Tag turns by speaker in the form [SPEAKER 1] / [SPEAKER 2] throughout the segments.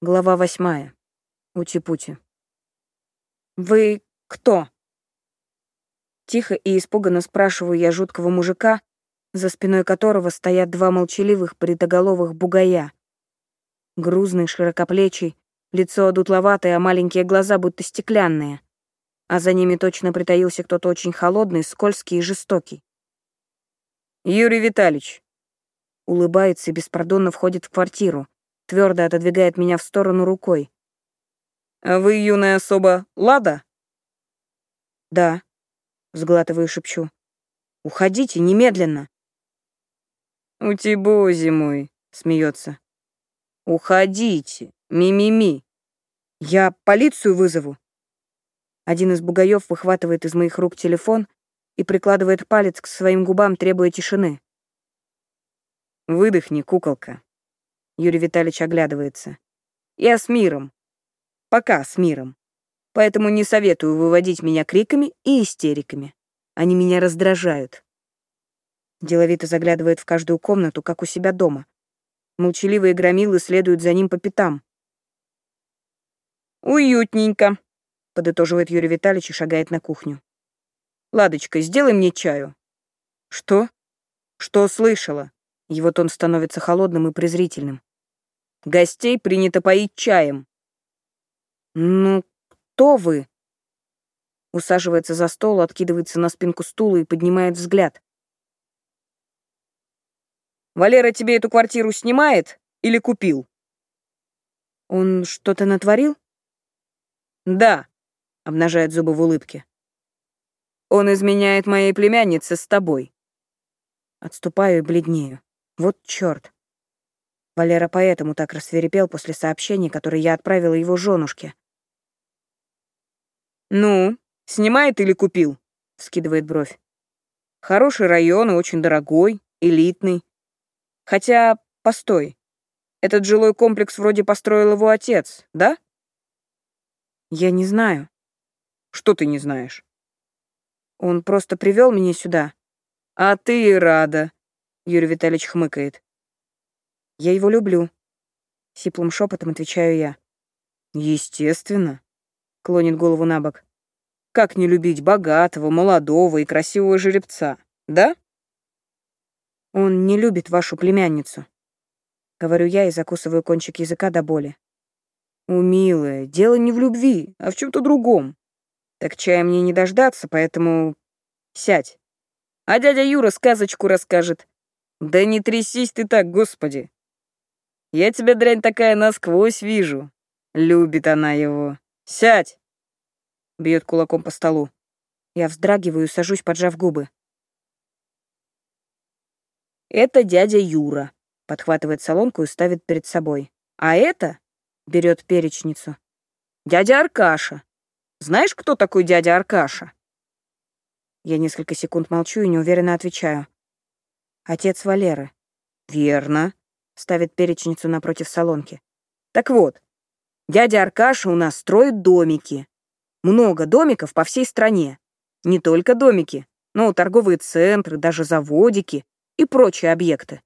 [SPEAKER 1] Глава восьмая. Ути-пути. «Вы кто?» Тихо и испуганно спрашиваю я жуткого мужика, за спиной которого стоят два молчаливых бритоголовых бугая. Грузный, широкоплечий, лицо дутловатое, а маленькие глаза будто стеклянные. А за ними точно притаился кто-то очень холодный, скользкий и жестокий.
[SPEAKER 2] «Юрий Витальевич».
[SPEAKER 1] Улыбается и беспардонно входит в квартиру, твердо отодвигает меня в сторону рукой.
[SPEAKER 2] «А вы, юная особа, Лада?»
[SPEAKER 1] «Да», — сглатываю шепчу. «Уходите немедленно».
[SPEAKER 2] «Утибози мой», — смеется. «Уходите, ми-ми-ми».
[SPEAKER 1] «Я полицию вызову». Один из бугаев выхватывает из моих рук телефон и прикладывает палец к своим губам, требуя тишины.
[SPEAKER 2] «Выдохни, куколка», Юрий Витальевич оглядывается. «Я с миром. Пока с миром. Поэтому не советую выводить меня криками и истериками. Они меня раздражают».
[SPEAKER 1] Деловито заглядывает в каждую комнату, как у себя дома. Молчаливые громилы следуют за ним по пятам.
[SPEAKER 2] «Уютненько», — подытоживает Юрий Витальевич и шагает на кухню. «Ладочка, сделай мне чаю».
[SPEAKER 1] «Что?»
[SPEAKER 2] «Что слышала?»
[SPEAKER 1] Его тон становится холодным и презрительным.
[SPEAKER 2] Гостей принято поить чаем.
[SPEAKER 1] Ну, кто вы? Усаживается за стол, откидывается на спинку стула и поднимает взгляд.
[SPEAKER 2] Валера тебе эту квартиру снимает или купил?
[SPEAKER 1] Он что-то натворил?
[SPEAKER 2] Да, обнажает зубы в улыбке. Он изменяет моей племяннице с тобой.
[SPEAKER 1] Отступаю и бледнею. Вот чёрт. Валера поэтому так рассверепел после сообщения, которое я отправила его женушке.
[SPEAKER 2] «Ну, снимает или купил?» — скидывает бровь. «Хороший район и очень дорогой, элитный. Хотя, постой, этот жилой комплекс вроде построил его отец, да?»
[SPEAKER 1] «Я не знаю».
[SPEAKER 2] «Что ты не знаешь?»
[SPEAKER 1] «Он просто привел меня сюда».
[SPEAKER 2] «А ты и рада», — Юрий Витальевич хмыкает.
[SPEAKER 1] Я его люблю. Сиплым шепотом отвечаю я.
[SPEAKER 2] Естественно. Клонит голову на бок. Как не любить богатого, молодого и красивого жеребца, да?
[SPEAKER 1] Он не любит вашу племянницу. Говорю я и закусываю кончик языка до боли.
[SPEAKER 2] У, дело не в любви, а в чем то другом. Так чая мне не дождаться, поэтому сядь. А дядя Юра сказочку расскажет. Да не трясись ты так, господи. Я тебя, дрянь такая, насквозь вижу. Любит она его. Сядь!» Бьет кулаком по столу.
[SPEAKER 1] Я вздрагиваю сажусь, поджав губы.
[SPEAKER 2] «Это дядя Юра», — подхватывает солонку и ставит перед собой. «А это...» — берет перечницу. «Дядя Аркаша. Знаешь, кто такой дядя Аркаша?»
[SPEAKER 1] Я несколько секунд молчу и неуверенно отвечаю. «Отец Валеры».
[SPEAKER 2] «Верно
[SPEAKER 1] ставит перечницу напротив салонки.
[SPEAKER 2] Так вот, дядя Аркаша у нас строит домики. Много домиков по всей стране. Не только домики, но и торговые центры, даже заводики и прочие объекты.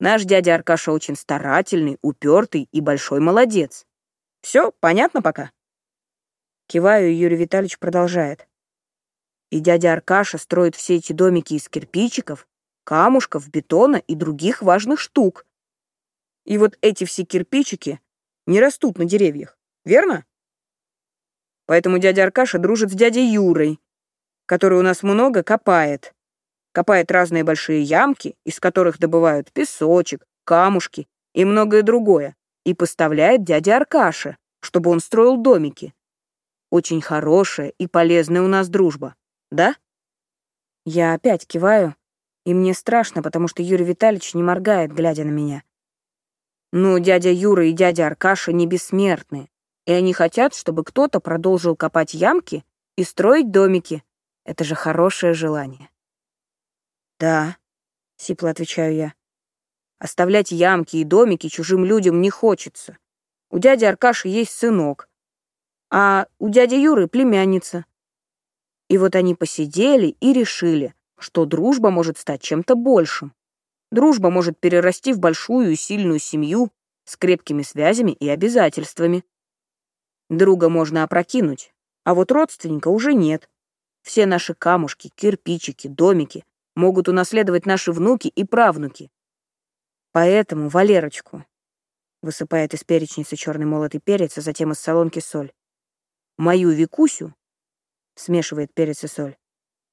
[SPEAKER 2] Наш дядя Аркаша очень старательный, упертый и большой молодец. Все понятно пока?
[SPEAKER 1] Киваю, и Юрий Витальевич продолжает. И дядя Аркаша строит все эти домики из кирпичиков, камушков, бетона и других важных штук,
[SPEAKER 2] и вот эти все кирпичики не растут на деревьях, верно? Поэтому дядя Аркаша дружит с дядей Юрой, который у нас много копает. Копает разные большие ямки, из которых добывают песочек, камушки и многое другое, и поставляет дяде Аркаше, чтобы он строил домики. Очень хорошая и полезная у нас дружба, да?
[SPEAKER 1] Я опять киваю, и мне страшно, потому что Юрий Витальевич не моргает, глядя на меня.
[SPEAKER 2] Но дядя Юра и дядя Аркаша не бессмертны, и они хотят, чтобы кто-то продолжил копать ямки и строить домики. Это же хорошее желание.
[SPEAKER 1] «Да», — сипло отвечаю я.
[SPEAKER 2] «Оставлять ямки и домики чужим людям не хочется. У дяди Аркаши есть сынок, а у дяди Юры племянница. И вот они посидели и решили, что дружба может стать чем-то большим. Дружба может перерасти в большую и сильную семью
[SPEAKER 1] с крепкими связями и обязательствами. Друга можно опрокинуть, а вот родственника уже нет. Все наши камушки, кирпичики, домики могут унаследовать наши внуки и правнуки. Поэтому Валерочку высыпает из перечницы черный молотый перец, а затем из солонки соль. Мою Викусю смешивает перец и соль.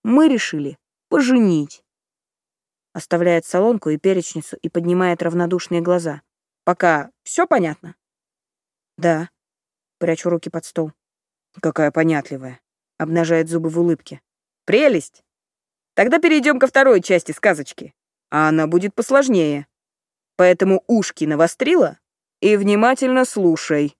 [SPEAKER 1] Мы решили поженить. Оставляет солонку и перечницу и поднимает равнодушные глаза. Пока все понятно? Да. Прячу руки под стол. Какая понятливая. Обнажает зубы в улыбке. Прелесть. Тогда перейдем ко второй части сказочки. А она будет посложнее. Поэтому ушки навострила и внимательно слушай.